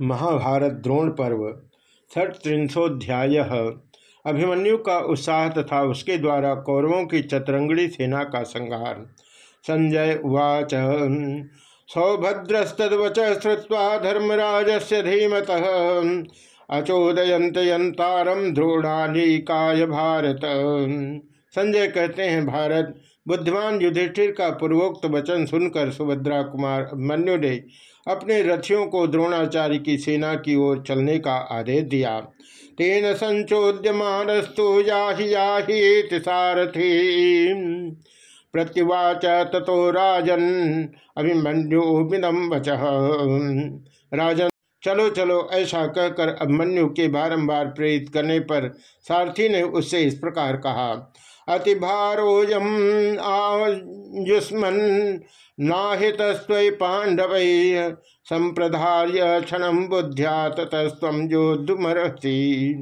महाभारत द्रोण पर्व षट्त्रिंशोध्याय अभिमन्यु का उत्साह तथा उसके द्वारा कौरवों की चतरंगड़ी सेना का संहार। संजय उवाच सौभद्रस्तवच श्रुवा धर्मराज से धीमत अचोदयंत यंतारम द्रोणालिकाय भारत। संजय कहते हैं, भारत, बुद्धिमान युधिष्ठिर का पूर्वोक्त वचन सुनकर सुभद्रा कुमार, मन्यु ने अपने रथियों को द्रोणाचार्य की सेना की ओर चलने का आदेश दिया। तेन संचोद्यमानस्तु सारथी। प्रत्युवाच ततो राजन अभिमन्यु वच। राजन, चलो चलो, ऐसा कहकर अभिमन्यु के बारंबार प्रेरित करने पर सारथी ने उससे इस प्रकार कहा। अति भारोजम आयुष्मन नाहित पांडव संप्रधार्य क्षण बुद्ध्या ततस्व योद्धुमरसी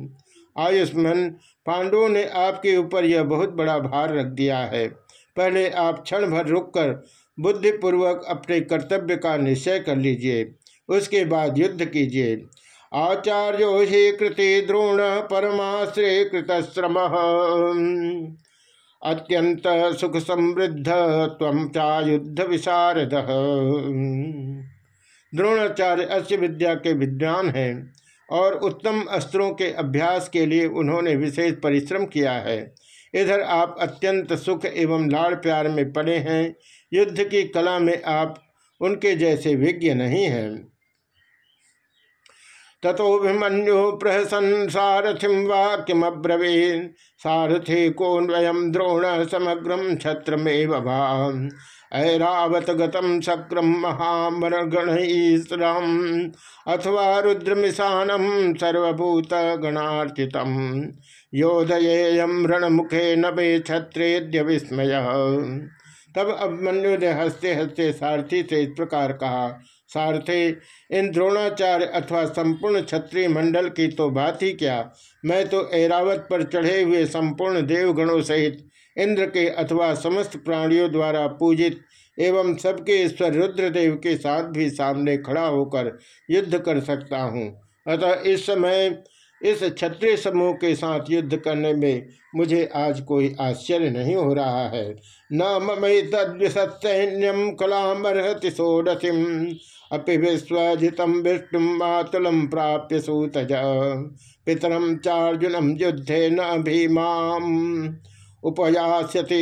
आयुष्मन, पांडवों ने आपके ऊपर यह बहुत बड़ा भार रख दिया है। पहले आप क्षण भर रुककर बुद्धिपूर्वक अपने कर्तव्य का निश्चय कर लीजिए। उसके बाद युद्ध कीजिए। आचार्यो ही कृति द्रोण परमाश्रय कृतश्रम। अत्यंत सुख समृद्ध तम युद्ध विशारद द्रोणाचार्य अश्य विद्या के विद्वान हैं और उत्तम अस्त्रों के अभ्यास के लिए उन्होंने विशेष परिश्रम किया है। इधर आप अत्यंत सुख एवं लाड़ प्यार में पड़े हैं। युद्ध की कला में आप उनके जैसे विज्ञ नहीं हैं। तथोभिमन्यु प्रहसन सारथिम वाक्यमब्रवीन सारथि कोन्वयम द्रोण समग्रम छत्रमेव ऐरावत गतम शक्रम महामरगण अथवा रुद्रमिशानम सर्वभूत गणार्चित योदयेयम रणमुखे नभे क्षत्रेद्य विस्मय। तब अभिमन्यु ने हँसते हँसते सारथी से इस प्रकार कहा सारथे, इन द्रोणाचार्य अथवा संपूर्ण क्षत्रिय मंडल की तो बात ही क्या? मैं तो ऐरावत पर चढ़े हुए संपूर्ण देवगणों सहित इंद्र के अथवा समस्त प्राणियों द्वारा पूजित एवं सबके ईश्वर रुद्रदेव के साथ भी सामने खड़ा होकर युद्ध कर सकता हूँ। अतः इस समय इस क्षत्रिय समूह के साथ युद्ध करने में मुझे आज कोई आश्चर्य नहीं हो रहा है। न मई तद्विसैन्यम कलामर्हति सोडसिम अपि विश्वजितम विष्णु मातुलम प्राप्य सूतज। पितरम चार्जुनम युद्धे न भीमा उपयास्यति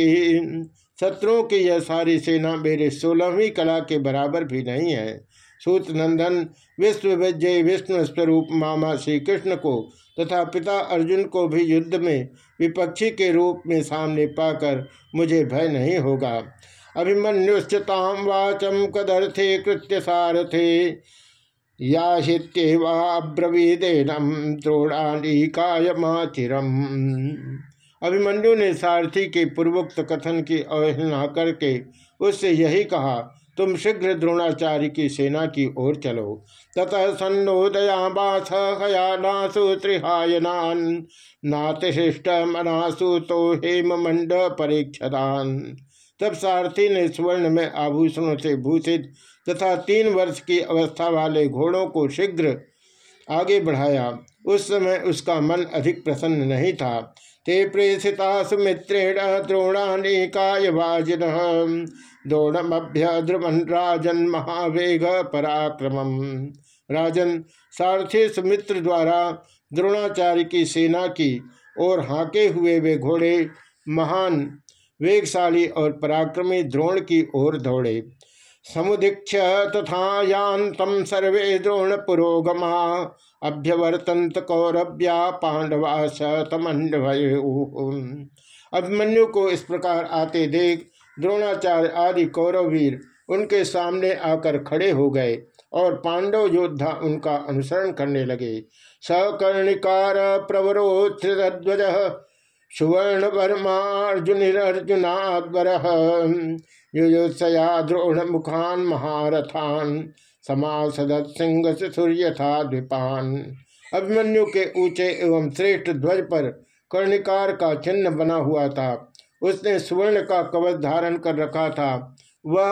शत्रुओं की यह सारी सेना मेरे सोलहवीं कला के बराबर भी नहीं है। सूत नंदन विश्व विजय, विष्णु स्वरूप मामा श्री कृष्ण को तथा पिता अर्जुन को भी युद्ध में विपक्षी के रूप में सामने पाकर मुझे भय नहीं होगा। अभिमन्युश्चताम वाचम कदर्थे कृत्य सारथे याहित्येवाब्रवीदेनम द्रोणालिकायमाचिरम अभिमन्यु ने सारथी के पूर्वोक्त कथन की अवहेलना करके उससे यही कहा तुम शीघ्र द्रोणाचार्य की सेना की ओर चलो। ततः सन्नोदयाबास हयानासु त्रिहायनान नातिशिष्ट मनासु तो हेम मंड परीक्षदान तब सारथी ने स्वर्ण में आभूषणों से भूषित तथा तीन वर्ष की अवस्था वाले घोड़ों को शीघ्र आगे बढ़ाया। उस समय उसका मन अधिक प्रसन्न नहीं था। ते प्रेषिता सुमित्रेण द्रोणानेकाय वाजिन। द्रोणमभ्य ध्रुवन राजन महावेग पराक्रम राजन सारथी सुमित्र द्वारा द्रोणाचार्य की सेना की ओर हाके हुए वे घोड़े, महान, वेगशाली और पराक्रमी द्रोण की ओर दौड़े। समुदीक्ष तथा यान्तम सर्वे द्रोण पुरोगमा अभ्यवर्तंत कौरव्या पांडवा अभिमन्यु को इस प्रकार आते देख, द्रोणाचार्य आदि कौरवीर उनके सामने आकर खड़े हो गए और पांडव योद्धा उनका अनुसरण करने लगे। सकर्णिकार प्रवरोध्वज सुवर्ण वर्मार्जुनिर्जुनाद्वर युयुत्सया द्रोण मुखान महारथान समासदत सिंह सूर्य था द्विपान अभिमन्यु के ऊँचे एवं श्रेष्ठ ध्वज पर कर्णिकार का चिन्ह बना हुआ था। उसने स्वर्ण का कवच धारण कर रखा था। वह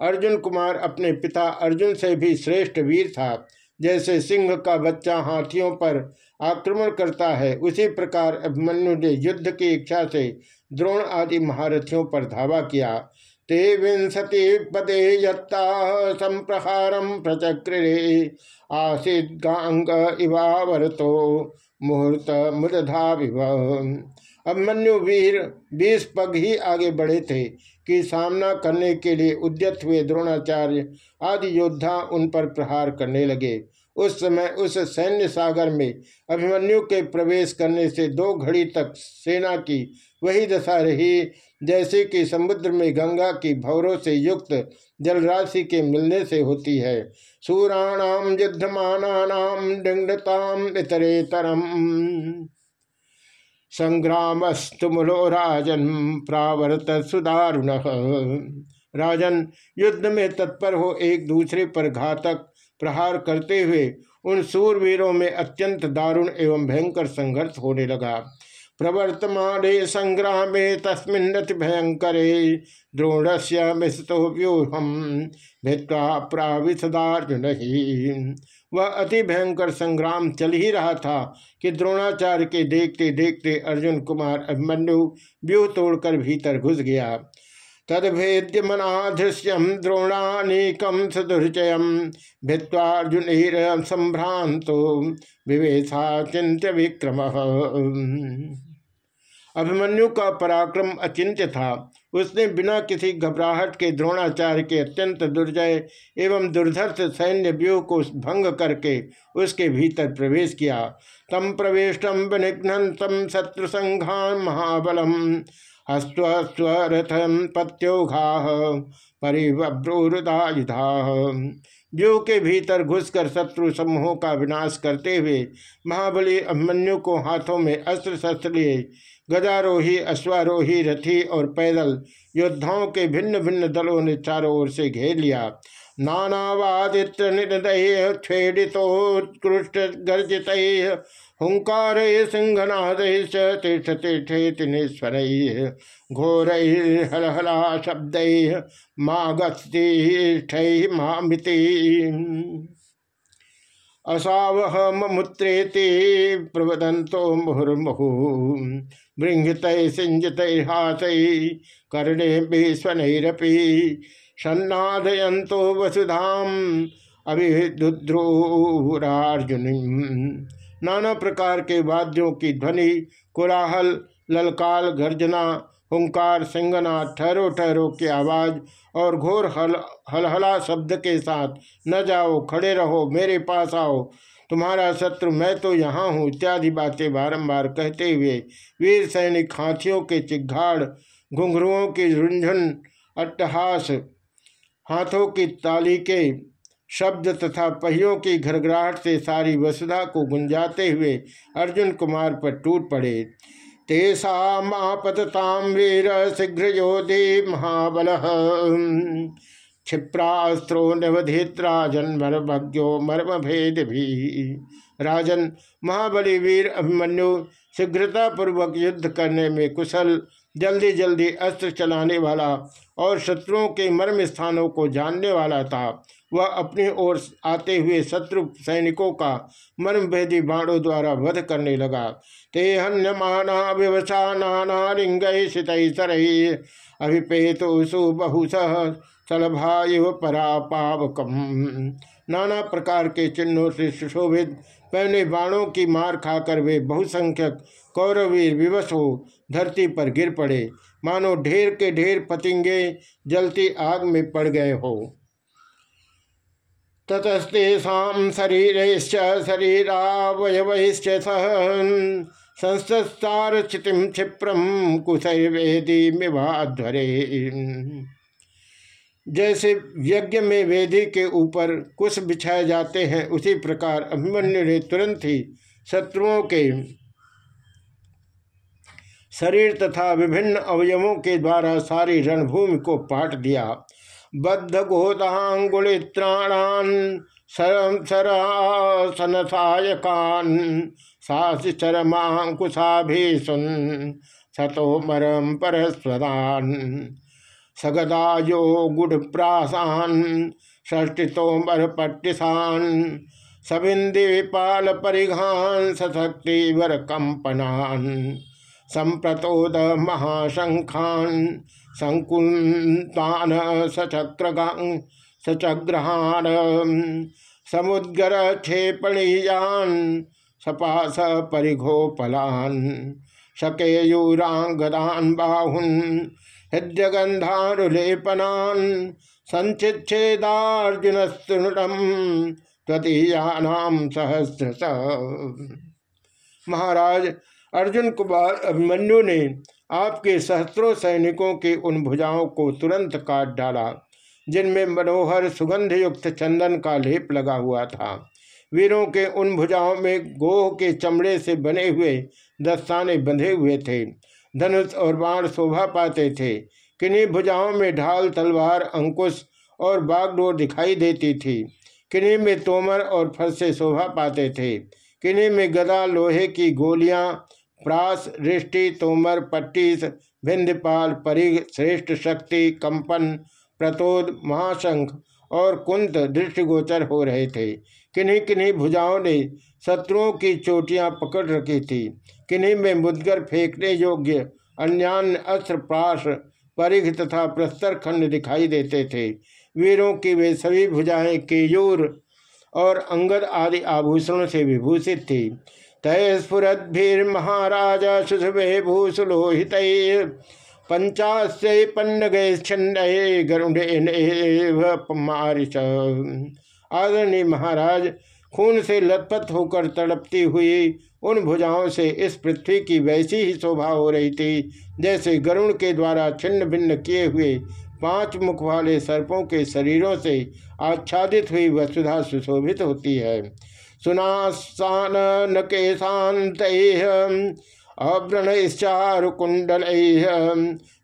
अर्जुन कुमार अपने पिता अर्जुन से भी श्रेष्ठ वीर था। जैसे सिंह का बच्चा हाथियों पर आक्रमण करता है, उसी प्रकार अभिमन्यु ने युद्ध की इच्छा से द्रोण आदि महारथियों पर धावा किया। ते विंशति पदे यत्ता संप्रहारम प्रचक्रे आसिद गांग इवावरतो मुहूर्त मुदधा अभिमन्यु वीर, बीस पग ही आगे बढ़े थे कि सामना करने के लिए उद्यत हुए द्रोणाचार्य आदि योद्धा उन पर प्रहार करने लगे। उस समय उस सैन्य सागर में अभिमन्यु के प्रवेश करने से दो घड़ी तक सेना की वही दशा रही जैसे कि समुद्र में गंगा की भवरों से युक्त जलराशि के मिलने से होती है। सूराणाम युद्धमानाम डिंगताम इतरेतरम। संग्रामस्तुमुलो राजन प्रावर्त सुदारुण। राजन, युद्ध में तत्पर हो एक दूसरे पर घातक प्रहार करते हुए उन सूरवीरों में अत्यंत दारुण एवं भयंकर संघर्ष होने लगा। प्रवर्तमाने संग्रामे तस्मिन्नति भयंकरे द्रोण से मिस्तो व्यूहम भित्वा प्राविशदार्जुन ही वह अति भयंकर संग्राम चल ही रहा था कि द्रोणाचार्य के देखते देखते अर्जुन कुमार अभिमन्यु व्यूह तोड़कर भीतर घुस गया। तदभेद्य मनाधृश्यम द्रोणानेकम सदुर्चय भित्वार्जुन संभ्रांतो विवेशा चिंत्य विक्रम अभिमन्यु का पराक्रम अचिंत्य था। उसने बिना किसी घबराहट के द्रोणाचार्य के अत्यंत दुर्जय एवं दुर्धर्ष सैन्य व्यूह को भंग करके उसके भीतर प्रवेश किया। तम प्रवेशम विनिघ्न तम शत्रु संघान महाबलम। हस्वस्वरथम पत्योघा परिव्रूरुदायुधा व्यूह के भीतर घुसकर शत्रु समूहों का विनाश करते हुए महाबली अभिमन्यु को हाथों में अस्त्र शस्त्र लिए गजारोही अश्वारोही, रथी और पैदल योद्धाओं के भिन्न भिन्न दलों ने चारों ओर से घेर लिया। नानावादित्र निर्दय छेडितोत्कृष्ट गर्जित हुंकार सिंहनाद तीर्थ तीर्थ तीर्थेतिनेश्वर घोर हलहला शब्द माँ गस्ती मामिति। असावह मुत्रेति प्रवदंतो मुहुर्मुहु बृंगित सिंजत हाथ कर्णे विस्वनरपि सन्नादयंतो वसुधाम अभिद्रुरार्जुन नाना प्रकार के वाद्यों की ध्वनि कोलाहल ललकाल, गर्जना, हुंकार, सिंगना ठहरो ठहरो की आवाज़ और घोर हल, हलहला शब्द के साथ, न जाओ, खड़े रहो, मेरे पास आओ। तुम्हारा शत्रु, मैं तो यहाँ हूँ, इत्यादि बातें बारंबार कहते हुए वीर सैनिक हाथियों के चिघाड़, घुंघरुओं की रुंझन, अट्टहास, हाथों की ताली के शब्द तथा पहियों की घरघराहट से सारी वसुधा को गुंजाते हुए अर्जुन कुमार पर टूट पड़े। तेषापतताम वीर शीघ्र योधि महाबल। क्षिप्रास्त्रो नवधित राजन मर्मज्ञो मर्म भेद भी। राजन, महाबली वीर अभिमन्यु शीघ्रता पूर्वक युद्ध करने में कुशल जल्दी जल्दी अस्त्र चलाने वाला और शत्रुओं के मर्म स्थानों को जानने वाला था। वह अपनी ओर आते हुए शत्रु सैनिकों का मर्मभेदी बाणों द्वारा वध करने लगा। ते हन्यमाना व्यवसा नाना रिंग शित अभिपेतु सुबहुस सलभाव परापावकम। नाना प्रकार के चिन्हों से सुशोभित पहले बाणों की मार खाकर वे बहुसंख्यक कौरवीर विवश हो धरती पर गिर पड़े। मानो ढेर के ढेर पतिंगे जलती आग में पड़ गए हो। ततस्तेषा शरीर शरीरावयवश्च सह संस्तारचितिम क्षिप्रम मिवाध्वरे जैसे यज्ञ में वेदी के ऊपर कुश बिछाए जाते हैं, उसी प्रकार अभिमन्यु ने तुरंत ही शत्रुओं के शरीर तथा विभिन्न अवयवों के द्वारा सारी रणभूमि को पाट दिया। बद्ध गोदांगुलित्राणान सरासनसायकान सास चरमाकुशाभीसुन सतोमरम परस्वदान सगदायो गुड़ प्रासान षष्टितोमर पट्टिसान सबिंदीपाल परिघान सशक्ति वर कंपनान संप्रतोद महाशंखान संकुलतान सचक्रगां सचग्रहान समुद्गर क्षेपणीयान सपास परिघोपलान शकेयूरांगदान बाहुन हृदयगंधारुलेपनान संचिच्छेदार्जुनस्तृणम तदीयानाम सहस्र महाराज अर्जुन कुमार अभिमन्यु ने आपके सहस्त्रों सैनिकों की उन भुजाओं को तुरंत काट डाला, जिनमें मनोहर सुगंध युक्त चंदन का लेप लगा हुआ था। वीरों के उन भुजाओं में गोह के चमड़े से बने हुए दस्ताने बंधे हुए थे। धनुष और बाण शोभा पाते थे। किन्हीं भुजाओं में ढाल, तलवार, अंकुश और बागडोर दिखाई देती थी। किन्हीं में तोमर और फरसे शोभा पाते थे। किन्हीं में गदा, लोहे की गोलियाँ प्रास, रिष्टि, तोमर पट्टीस भिंदपाल परिघ श्रेष्ठ शक्ति, कंपन, प्रतोद, महाशंख, और कुंत, दृष्टिगोचर हो रहे थे। किन्हीं किन्हीं भुजाओं ने शत्रुओं की चोटियाँ पकड़ रखी थी। किन्हीं में मुदगर फेंकने योग्य अन्यान्य अस्त्र प्राश परिघ तथा प्रस्तर खंड दिखाई देते थे। वीरों की वे सभी भुजाएँ केयूर और अंगद आदि आभूषणों से विभूषित थी। तय स्फुरद्भिर्महाराज सुशुभे भूसुलोहित पंचाश्य पन्नगे छंडे गरुड़े आदरणीय महाराज, खून से लथपथ होकर तड़पती हुई उन भुजाओं से इस पृथ्वी की वैसी ही शोभा हो रही थी, जैसे गरुण के द्वारा छिन्न भिन्न किए हुए पाँच मुख वाले सर्पों के शरीरों से आच्छादित हुई वसुधा सुशोभित होती है। सुनासान न केशांत अव्रणश्चारुकुंडल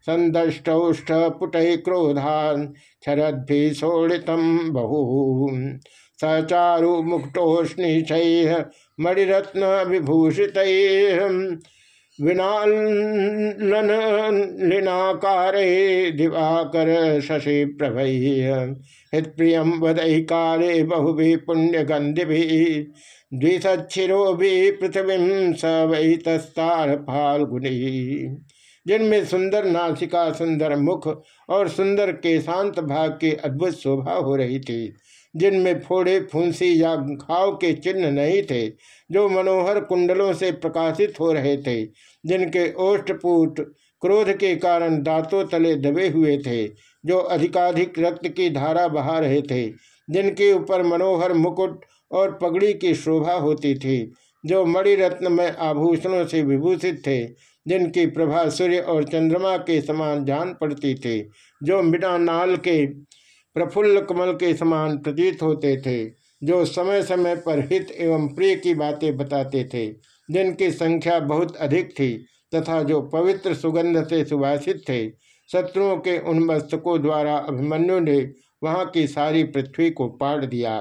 संदष्टौष्ठ पुट क्रोधान शरद्भि शोड़ित बहु। सचारु मुक्टोष्णिश मणिरत्न विभूषित विनालनाकारे दिवाकर शशि प्रभ। हृत्प्रिय वदय काले बहुभि पुण्यगंधि द्विशिरो भी पृथ्वी स वही तस्तार फाल्गुनी जिनमें सुंदर नासिका, सुंदर मुख और सुंदर के शांत भाग की अद्भुत शोभा हो रही थी। जिनमें फोड़े, फुंसी या घाव के चिन्ह नहीं थे, जो मनोहर कुंडलों से प्रकाशित हो रहे थे, जिनके ओष्टपूट क्रोध के कारण दांतों तले दबे हुए थे, जो अधिकाधिक रक्त की धारा बहा रहे थे, जिनके ऊपर मनोहर मुकुट और पगड़ी की शोभा होती थी, जो मणि रत्न में आभूषणों से विभूषित थे, जिनकी प्रभा सूर्य और चंद्रमा के समान जान पड़ती थी, जो मिडा नाल के प्रफुल्ल कमल के समान प्रतीत होते थे, जो समय समय पर हित एवं प्रिय की बातें बताते थे, जिनकी संख्या बहुत अधिक थी, तथा जो पवित्र सुगंध से सुभाषित थे। शत्रुओं के उन मस्तकों द्वारा अभिमन्यु ने वहाँ की सारी पृथ्वी को पाड़ दिया।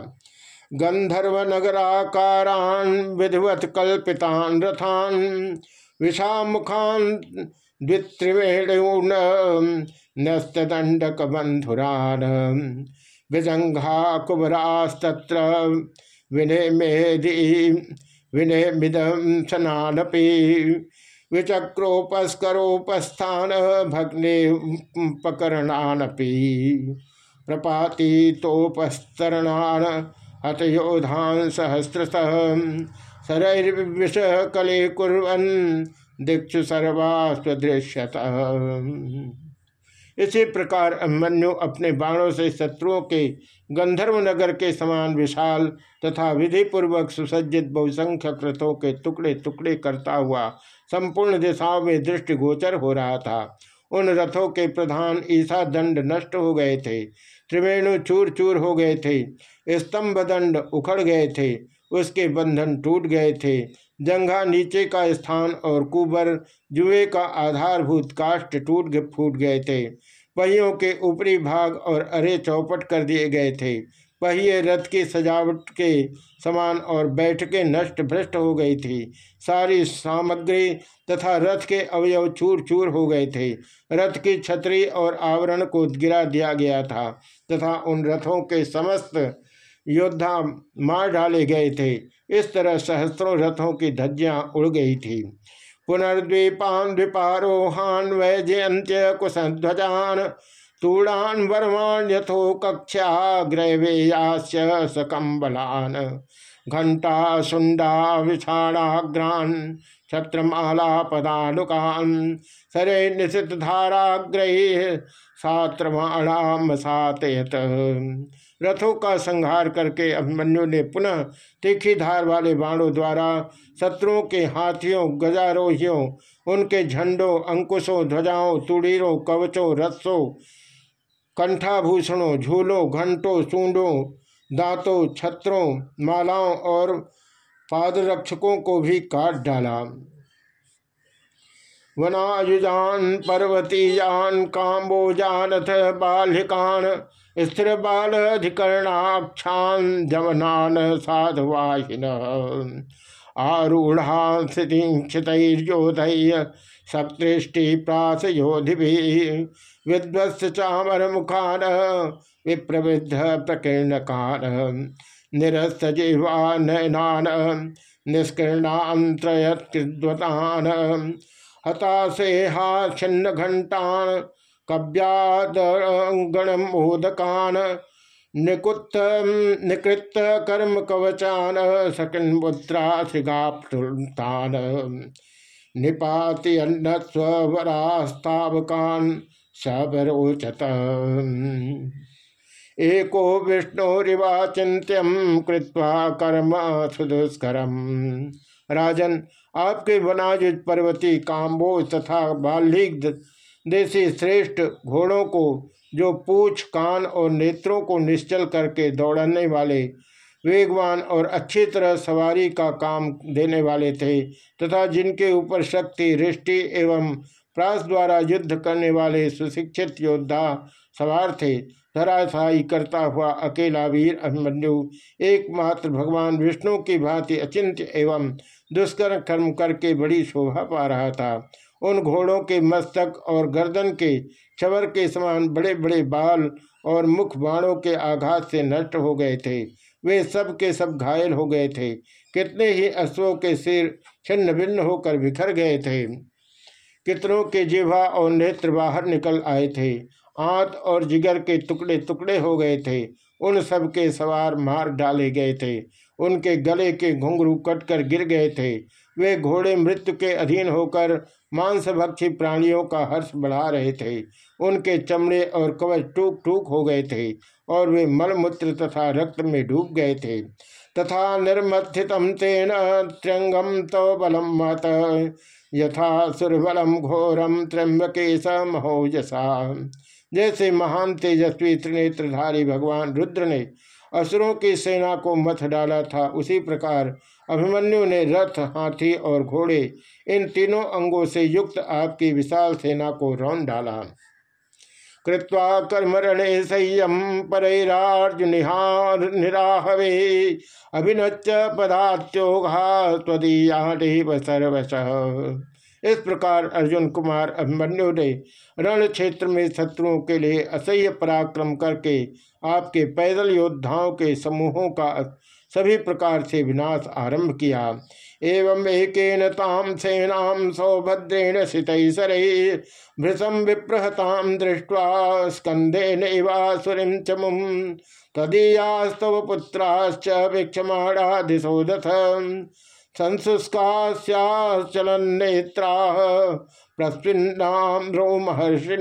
गंधर्व नगराकारान विधिवत कल्पितान रथान विषामुखान द्वित्रिवेण नस्तदंडक बंधुरान विजंघा कुबरास्तत्र विनय मेधि विनय मिदम सनानपि विचक्रोपस्करोपस्थान भग्ने पकरणानपि प्रपाति तोपस्तरणान हतयोधान सहस्रश। सरैर्विष कले कुर्वन् दीक्षु सर्वा स्वदृश्यत इसी प्रकार अभिमन्यु अपने बाणों से शत्रुओं के गंधर्व नगर के समान विशाल तथा विधि पूर्वक सुसज्जित बहुसंख्यक रथों के टुकड़े टुकड़े करता हुआ संपूर्ण दिशाओं में दृष्टिगोचर हो रहा था। उन रथों के प्रधान ईसा दंड नष्ट हो गए थे, त्रिवेणु चूर चूर हो गए थे स्तंभ दंड उखड़ गए थे उसके बंधन टूट गए थे। जंघा नीचे का स्थान और कुबर जुए का आधारभूत काष्ट टूट फूट गए थे। पहियों के ऊपरी भाग और अरे चौपट कर दिए गए थे। पहिए रथ की सजावट के समान और बैठकें नष्ट भ्रष्ट हो गई थी। सारी सामग्री तथा रथ के अवयव चूर चूर हो गए थे। रथ की छतरी और आवरण को गिरा दिया गया था तथा उन रथों के समस्त योद्धा मार डाले गए थे। इस तरह सहस्त्रों रथों की धज्जियाँ उड़ गई थी। पुनर्द्वीपान द्वीपारोहान वैजयंत्य कुशध्वजान तूड़ान वर्वाण यथो कक्षा ग्रहवेयास्य सकम्बलान। घंटा सुंडा विषाणाग्रान छत्रमाला पदानुकान सरे निशित धाराग्रही सात्रमाणाम सातयत। रथों का संहार करके अभिमन्यु ने पुनः तीखी धार वाले बाणों द्वारा शत्रुओं के हाथियों, गजारोहियों, उनके झंडों, अंकुशों, ध्वजाओं, तुड़ीरों, कवचों, रथों, कंठाभूषणों, झूलों, घंटों, सूंडों, दांतों, छत्रों, मालाओं और पादरक्षकों को भी काट डाला। वनायुजान पर्वतीयान काम्बोजानथ बालिकान स्थिर बाल अधिकरणाक्षान जमनान साधुवाहिन आरूढ़ा स्थितिक्षितोधय सप्तृष्टि प्रास योधि विध्वस्त चामर मुखान विप्रविद्ध प्रकीर्ण कान निरस्त जिह्वा नयनान हताशे हा छिन्न घंटान कव्यादगणमोदकान निकुत्त निकृत कर्म कवचान सकिन मुद्रा श्रृगाप्तान निपाति अन्न स्वरास्तावकान सबरोचत एको विष्णुरिवा चिंत्यम कृत्वा कर्म सुदुष्करम राजन, आपके वनाजित पर्वती काम्बो तथा बाल्हिक देशी श्रेष्ठ घोड़ों को, जो पूछ, कान और नेत्रों को निश्चल करके दौड़ने वाले, वेगवान और अच्छी तरह सवारी का काम देने वाले थे, तथा जिनके ऊपर शक्ति रिष्टि एवं प्रास द्वारा युद्ध करने वाले सुशिक्षित योद्धा सवार थे, धराशायी करता हुआ अकेला वीर अभिमन्यु, एकमात्र भगवान विष्णु की भांति अचिंत्य एवं दुष्कर्म कर्म करके बड़ी शोभा पा रहा था। उन घोड़ों के मस्तक और गर्दन के छवर के समान बड़े बड़े बाल और मुख बाणों के आघात से नष्ट हो गए थे। वे सब के सब घायल हो गए थे। कितने ही अश्वों के सिर छिन्न भिन्न होकर बिखर गए थे। कितनों के जिवा और नेत्र बाहर निकल आए थे। आंत और जिगर के टुकड़े टुकड़े हो गए थे। उन सब के सवार मार डाले गए थे। उनके गले के घुंघरू कटकर गिर गए थे। वे घोड़े मृत्यु के अधीन होकर मांसभक्षी प्राणियों का हर्ष बढ़ा रहे थे। उनके चमड़े और कवच टूक टूक हो गए थे और वे मलमूत्र तथा रक्त में डूब गए थे। तथा निर्मथित तेन त्र्यंगम तो बलम मत। यथा सुरबलम घोरम त्र्यंबके महोजसा। जैसे महान तेजस्वी त्रिनेत्रधारी भगवान रुद्र ने असुरों की सेना को मथ डाला था, उसी प्रकार अभिमन्यु ने रथ, हाथी और घोड़े, इन तीनों अंगों से युक्त आपकी विशाल सेना को रौन डाला। कृत्वा कर्मरणे संयम परैरार्जुनिहार निराहवे अभिनच पदात्योघा त्वदीया सर्वश। इस प्रकार अर्जुन कुमार अभिमन्यु ने रण क्षेत्र में शत्रुओं के लिए असह्य पराक्रम करके आपके पैदल योद्धाओं के समूहों का सभी प्रकार से विनाश आरंभ किया। एवं एक ताम सेनाम सौभद्रेण सितैसर भृशम विप्रहताम दृष्ट्वा स्कंदे नैवासुरीम चमुम तदीयास्तव पुत्राश्च वीक्षमाणा दिशोदथ संसुष्काश्चलन नेत्रा प्रस्विन्नाम रोमहर्षिण।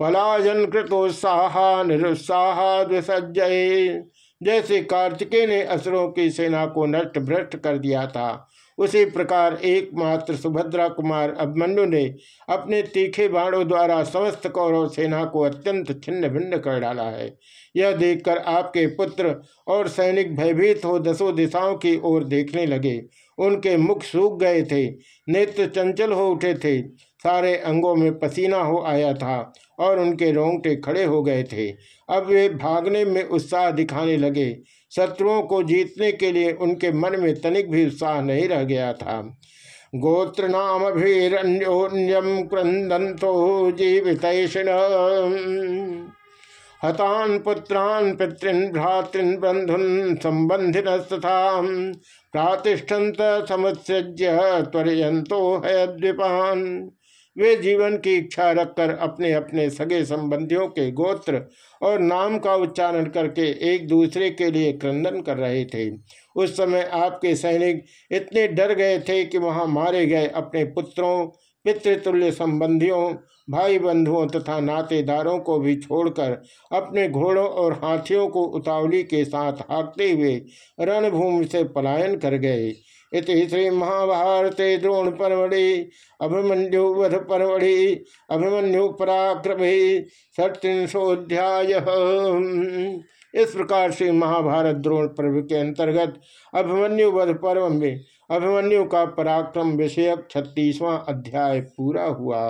पलायन कृतोत्साह निरुत्साह द्विसज्जय जैसे कार्तिकेय ने असुरों की सेना को नष्ट भ्रष्ट कर दिया था, उसी प्रकार एकमात्र सुभद्रा कुमार अभिमन्यु ने अपने तीखे बाणों द्वारा समस्त कौरव सेना को अत्यंत छिन्न भिन्न कर डाला है। यह देखकर आपके पुत्र और सैनिक भयभीत हो दसों दिशाओं की ओर देखने लगे उनके मुख सूख गए थे। नेत्र चंचल हो उठे थे। सारे अंगों में पसीना हो आया था और उनके रोंगटे खड़े हो गए थे। अब वे भागने में उत्साह दिखाने लगे। शत्रुओं को जीतने के लिए उनके मन में तनिक भी उत्साह नहीं रह गया था। गोत्र नाम भीरण्योन्यम क्रंदंतो जीवित हतान पुत्रान पितृन भ्रातृन बंधुन संबंधिन तथा प्रातिष्ठन्त समुत्सृज्य त्वरयंतो है द्वीपान वे जीवन की इच्छा रखकर अपने अपने सगे संबंधियों के गोत्र और नाम का उच्चारण करके एक दूसरे के लिए क्रंदन कर रहे थे। उस समय आपके सैनिक इतने डर गए थे कि वहाँ मारे गए अपने पुत्रों पितृतुल्य संबंधियों भाई बंधुओं तथा नातेदारों को भी छोड़कर अपने घोड़ों और हाथियों को उतावली के साथ हाँकते हुए रणभूमि से पलायन कर गए। इति श्री महाभारते द्रोण परमढ़ि अभिमन्यु वध परमढ़ि अभिमन्यु पराक्रमे षट्रिशोध्याय इस प्रकार से महाभारत द्रोण पर्व के अंतर्गत अभिमन्यु वध पर्व में अभिमन्यु का पराक्रम विषयक छत्तीसवां अध्याय पूरा हुआ।